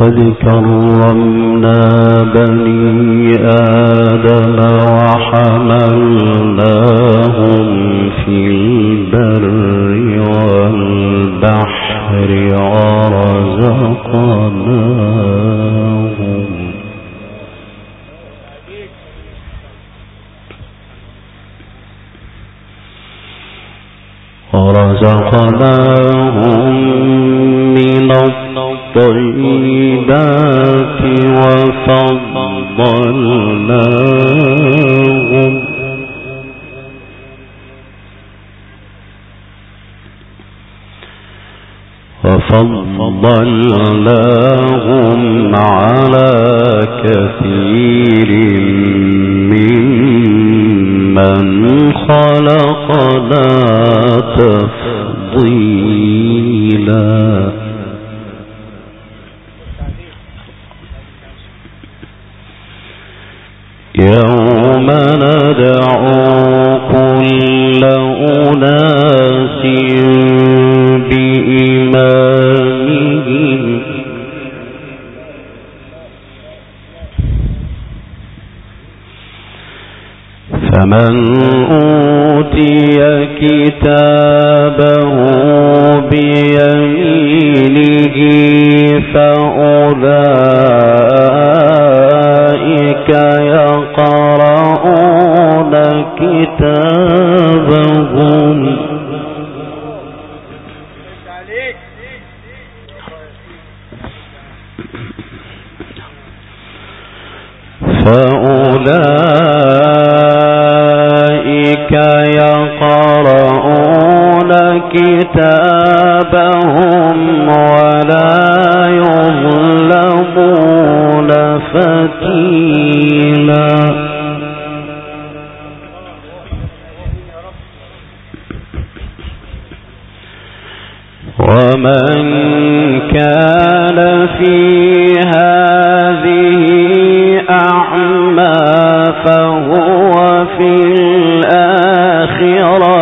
ولقد كرمنا بني آدم وحملناهم في البر والبحر ورزقناهم. ورزقناهم من الطيبات وفضلناهم. وفضلناهم على كثير ممن خلقنا تفضيلا يوم ندعو كل أناس بإمامهم. فمن أوتي كتابه فأولئك يقرؤون كتابهم. فأولئك يقرؤون كتابهم ولا يظلمون فتيلا. ومن كان في هذه أعمى فهو في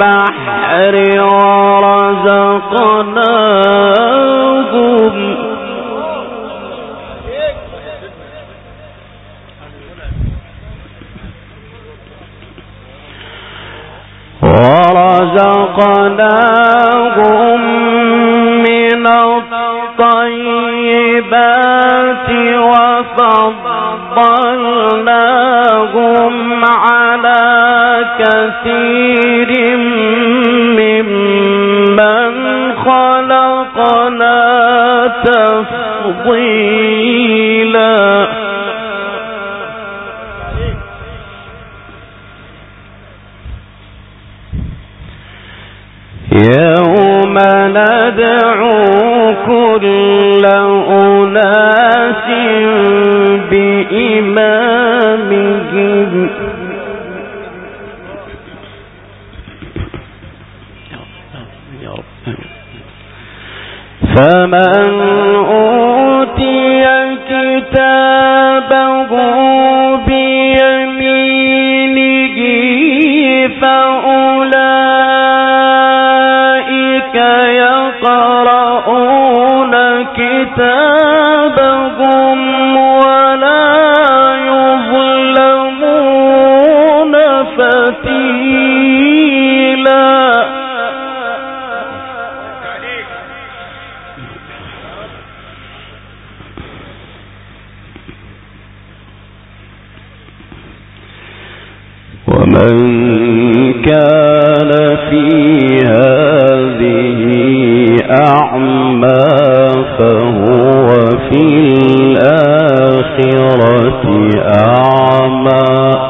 والبحر ورزقناهم. ورزقناهم من الطيبات وفضلناهم. كثير ممن خلقنا تفضيلا. يوم ندعو كل أناس بإمامهم فمن أوتي كتابه بيمينه فأولئك يقرؤون كتابهم الآخرة أعمى.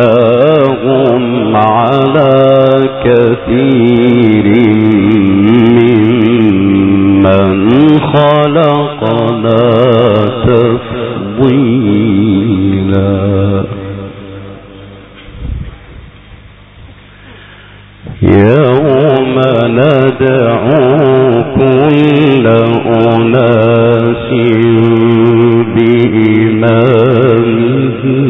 وفضلناهم على كثير ممن خلقنا تفضيلا. يوم ندعو كل أناس فمن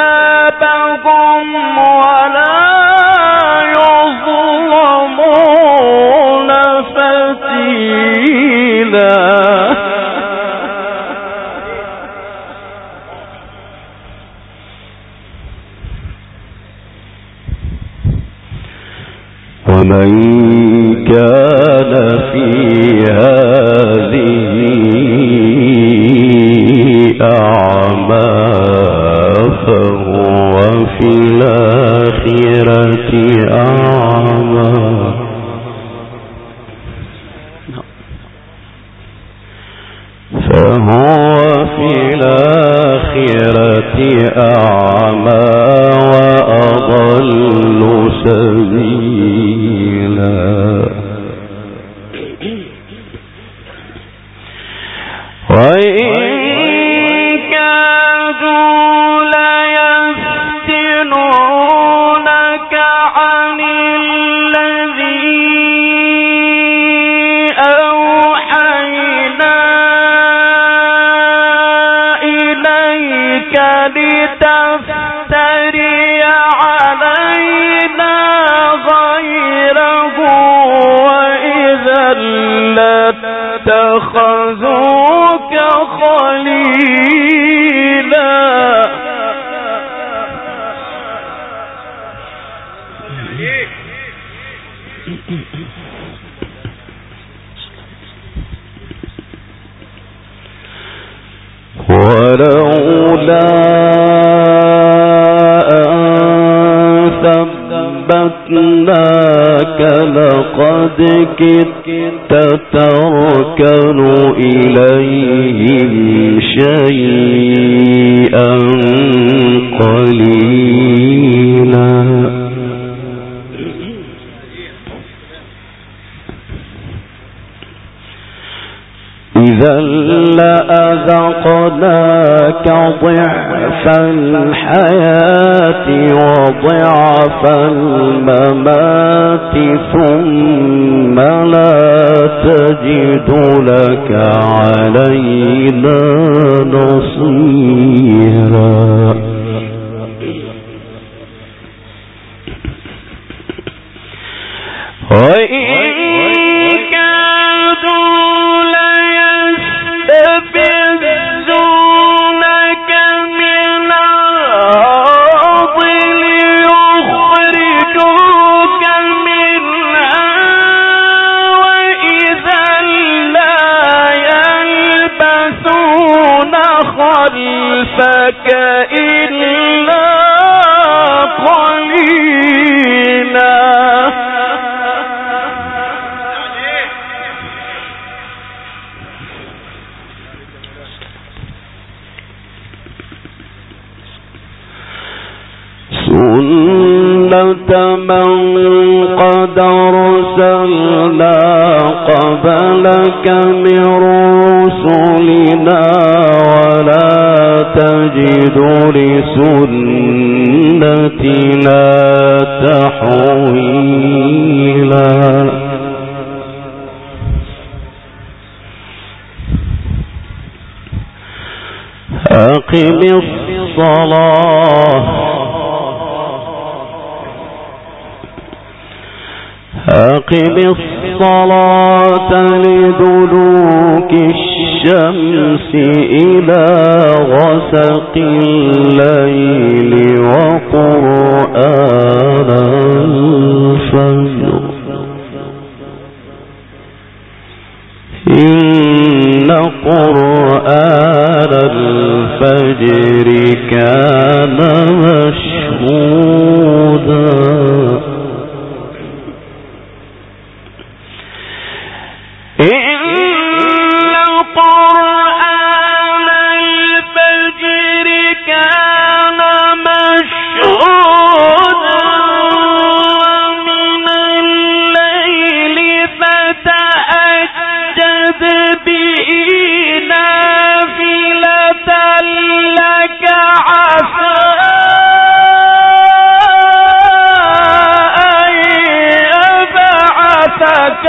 لقد كدت تركن إليهم شيئا. لأذقناك ضعف الحياة وضعف الممات ثم لا تجد لك علينا نصيرا. خلفك أقم الصلاة لدلوك الشمس إلى غسق الليل.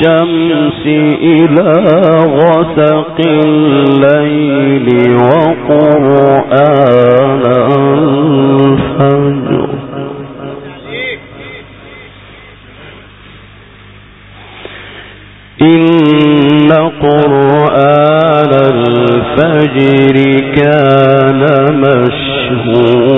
الشمس إلى غسق الليل وقرآن الفجر. إن قرآن الفجر كان مشهودا.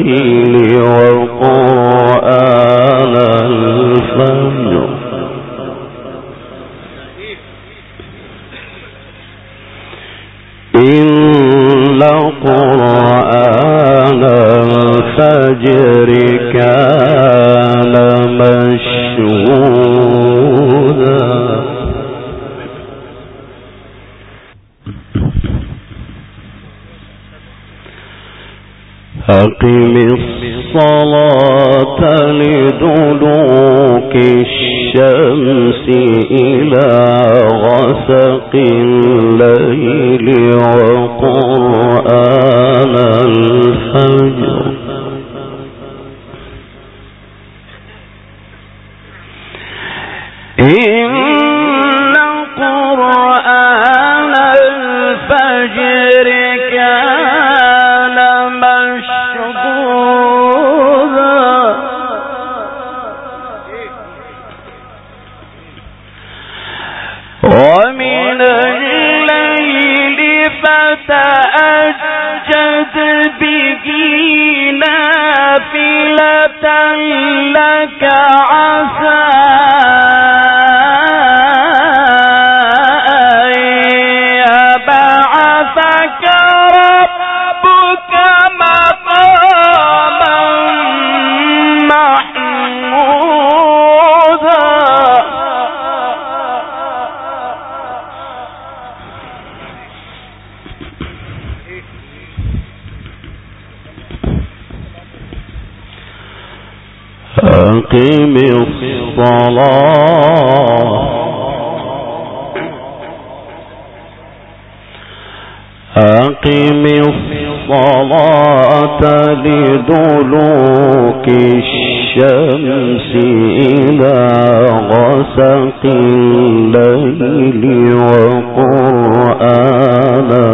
الليل الشمس إلى غسق الليل وقرآن. لدلوك الشمس إلى غسق الليل وقرآن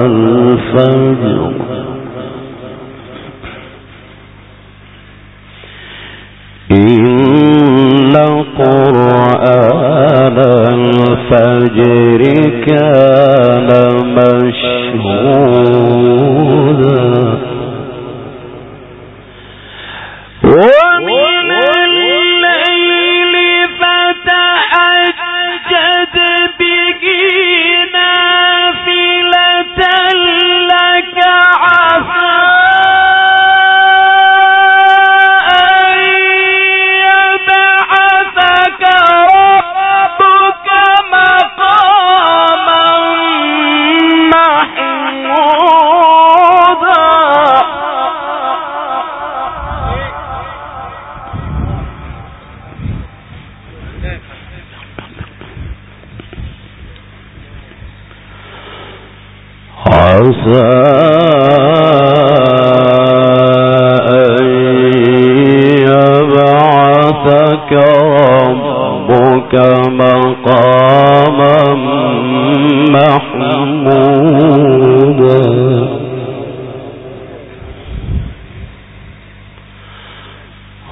الفجر. إن قرآن الفجر كان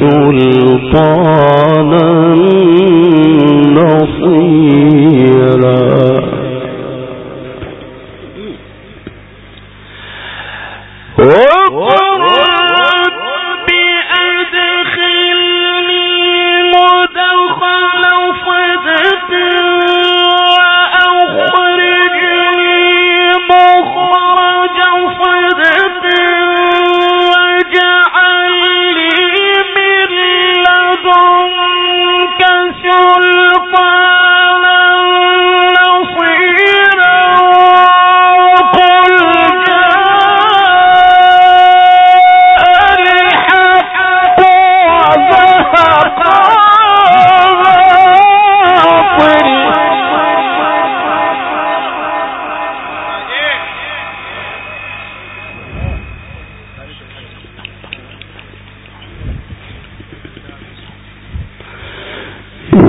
سلطانا نصيرا.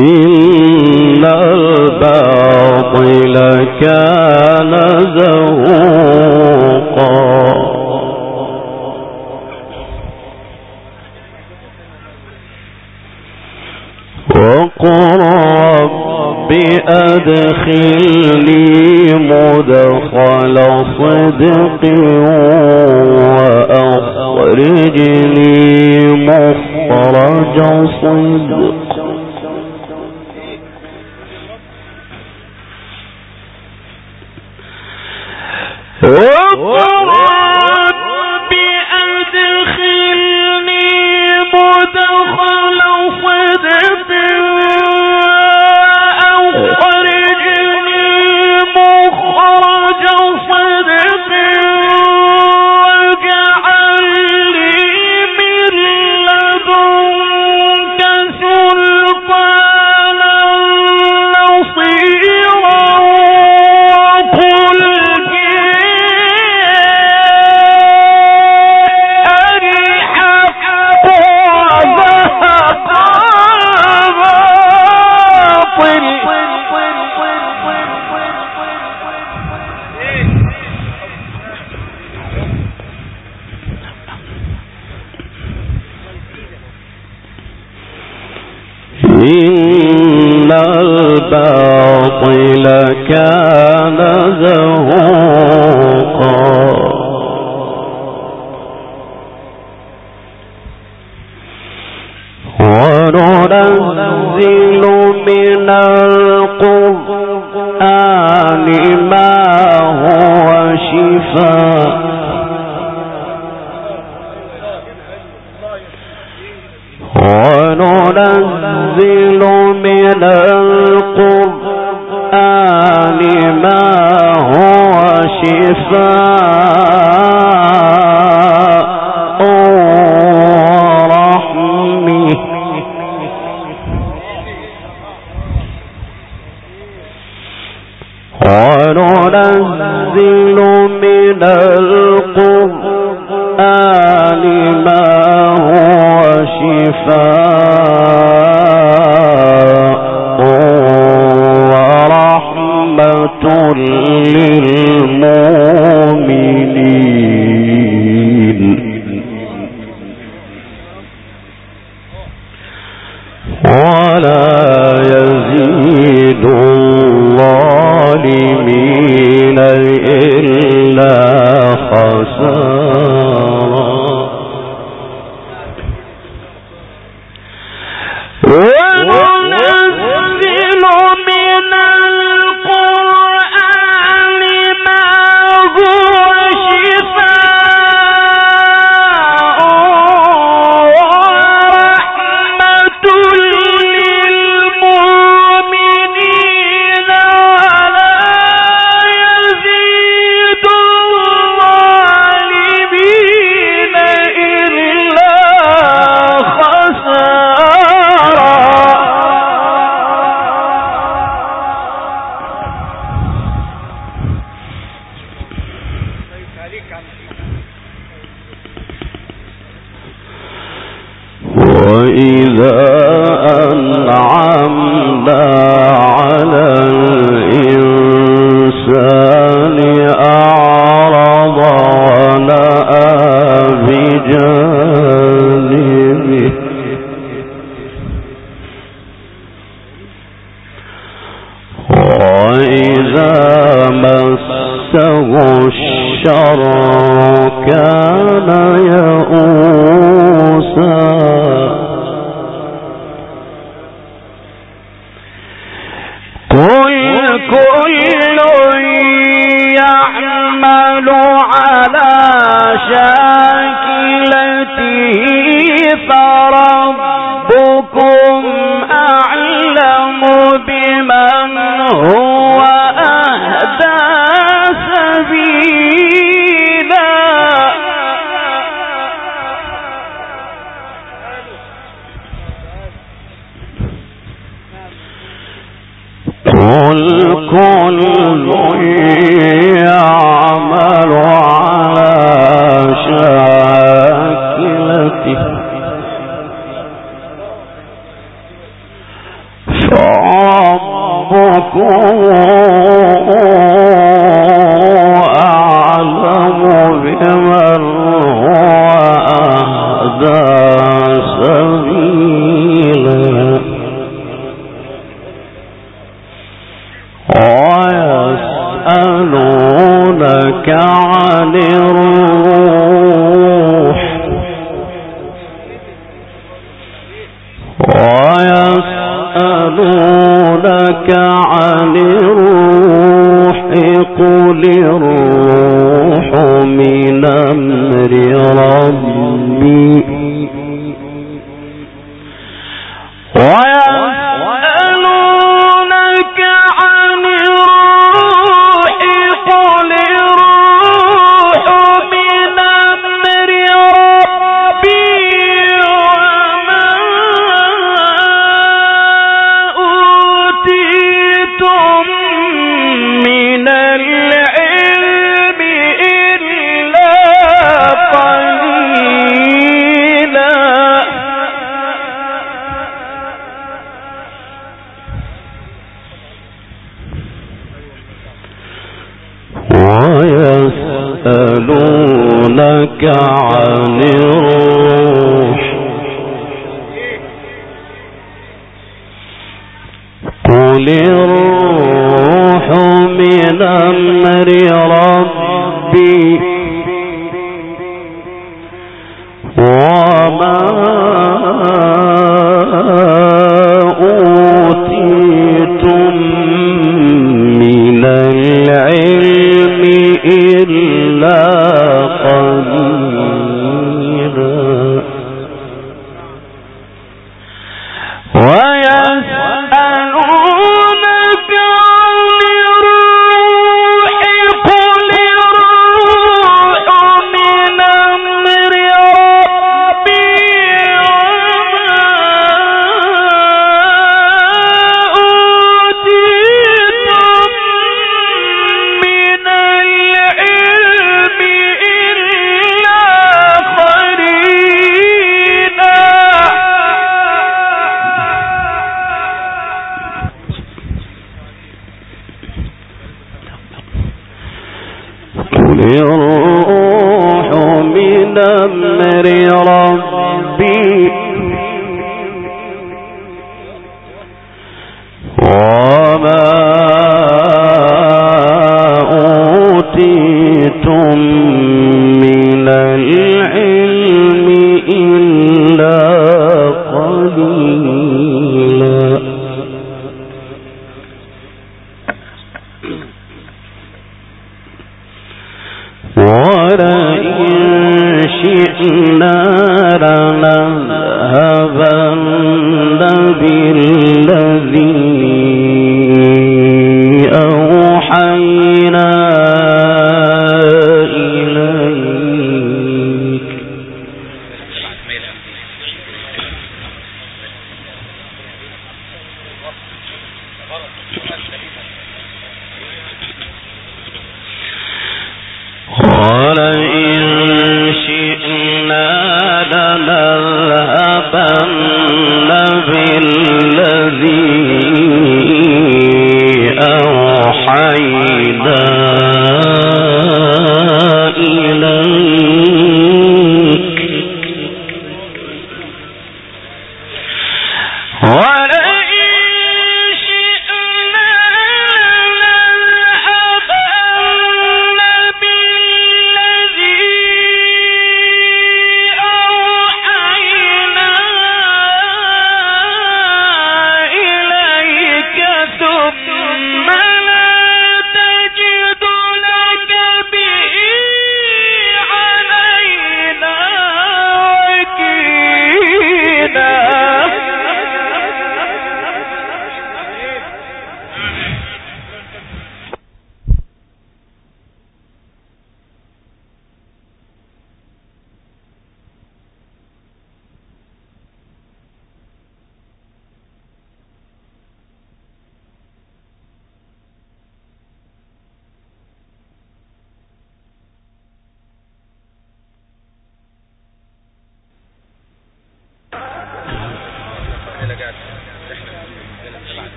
إن الباطل كان زهوقا. وقل رب أدخلني مدخل صدق وأخرجني مخرج صدق. إن الباطل كان زهوقا Oh, فربكم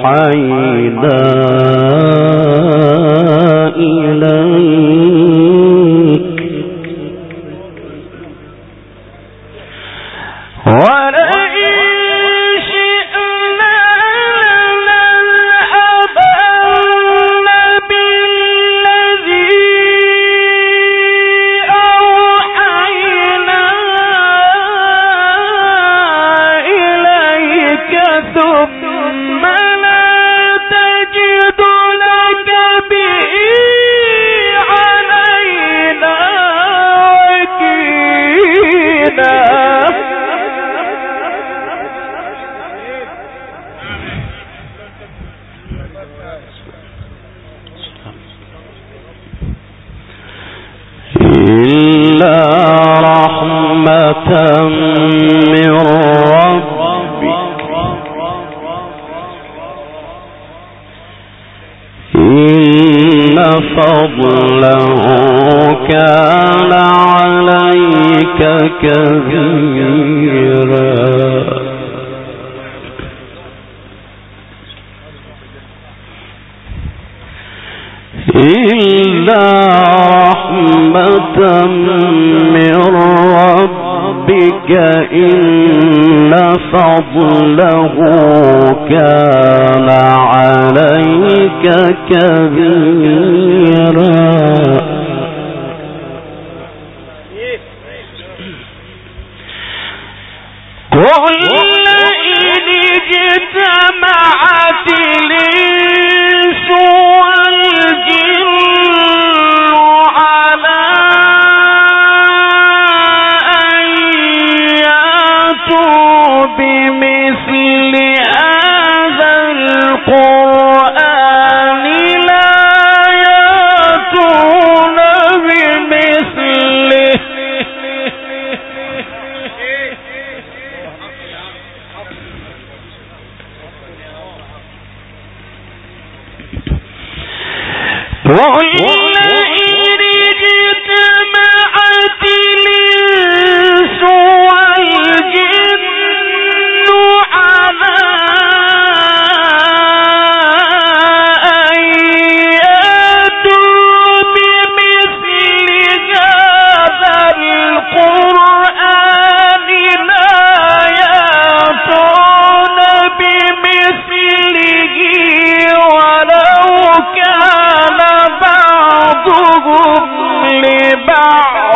فضله فضله كان عليك كبيرا.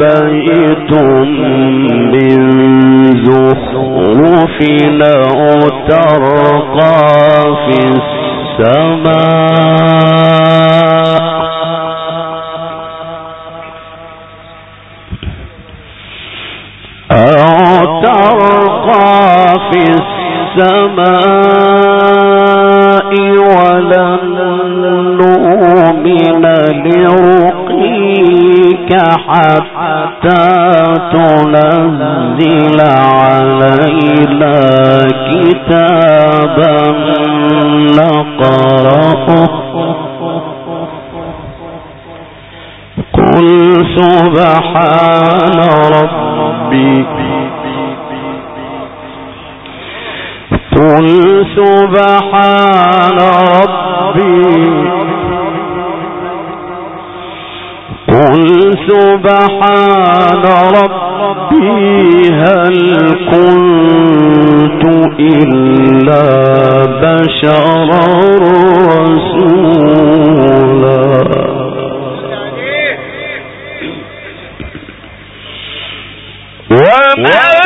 بيت من زخرف أو ترقى في السماء. في السماء ولن نؤمن لرقيك حتى تنزل علينا كتابا نقرأه. قل سبحان ربي. قل سبحان ربي. قل سبحان ربي هل كنت إلا بشرا رسولا. وما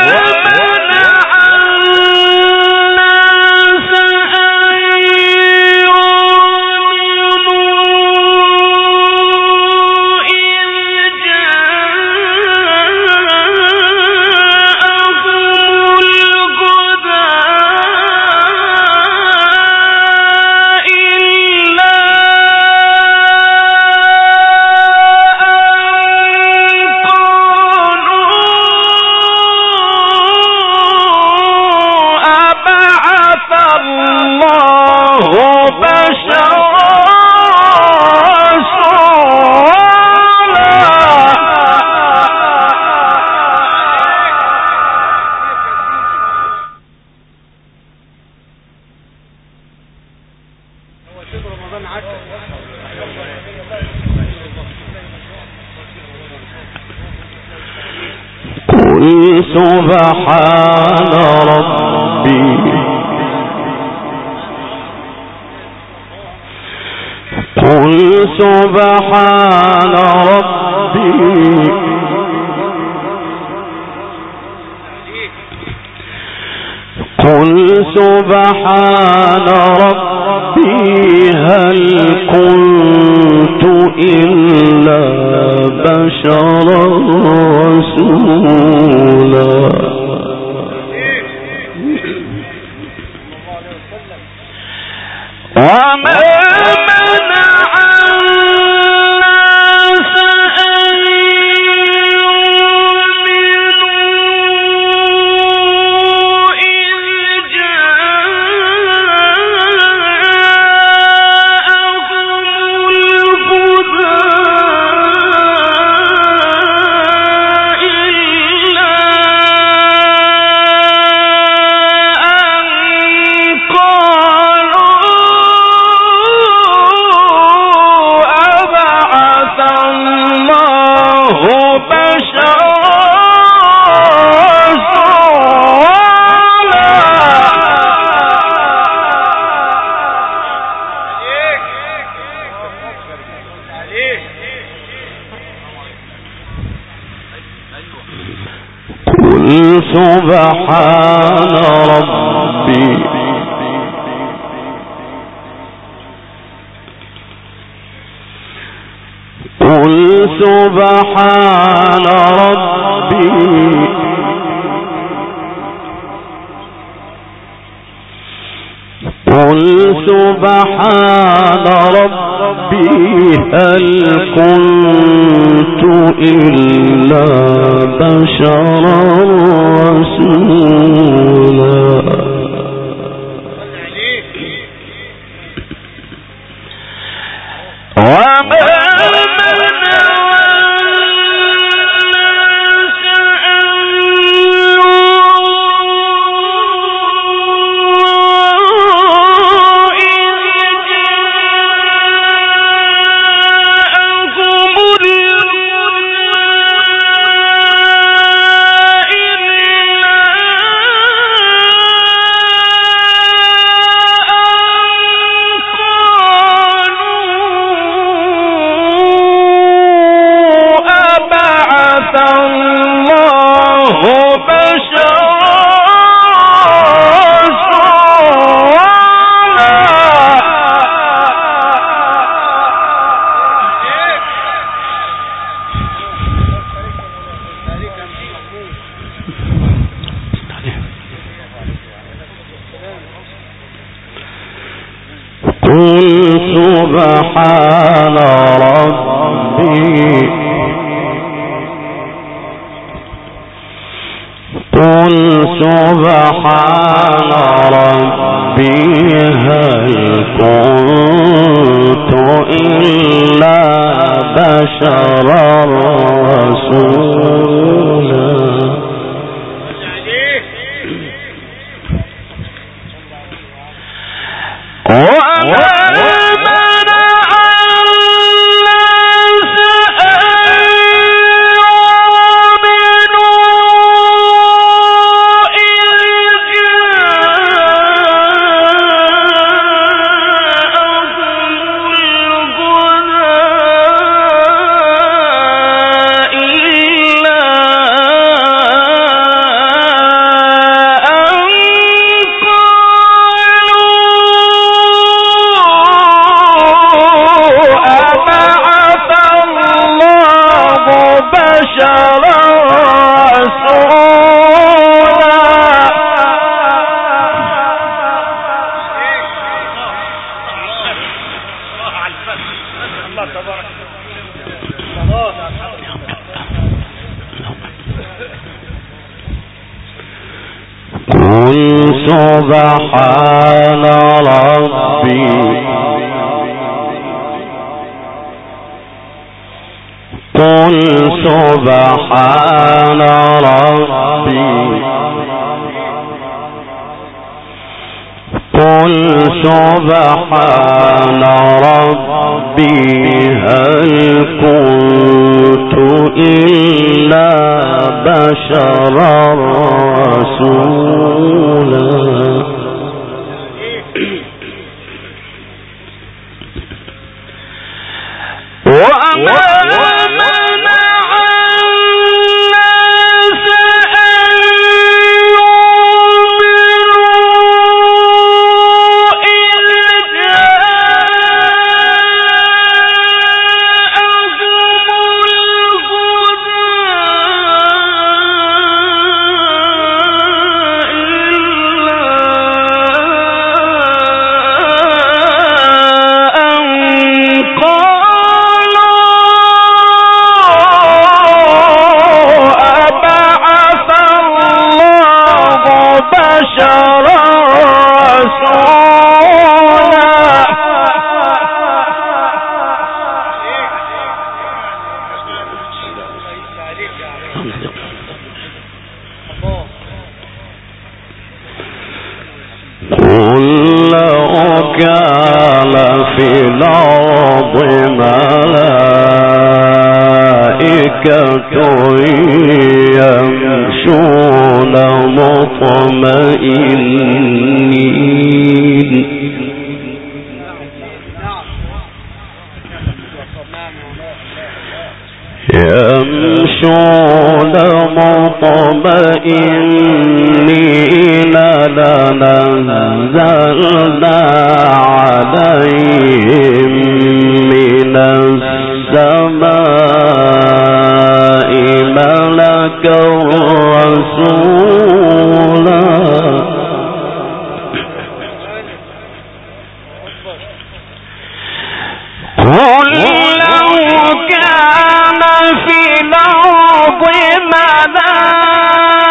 سبحان ربي. قل سبحان ربي هل كنت إلا سبحان كان في الأرض ملائكة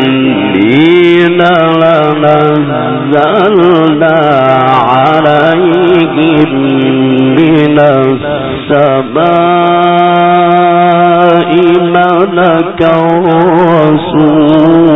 مطمئنين لنزلنا عليهم من السماء لك رسولا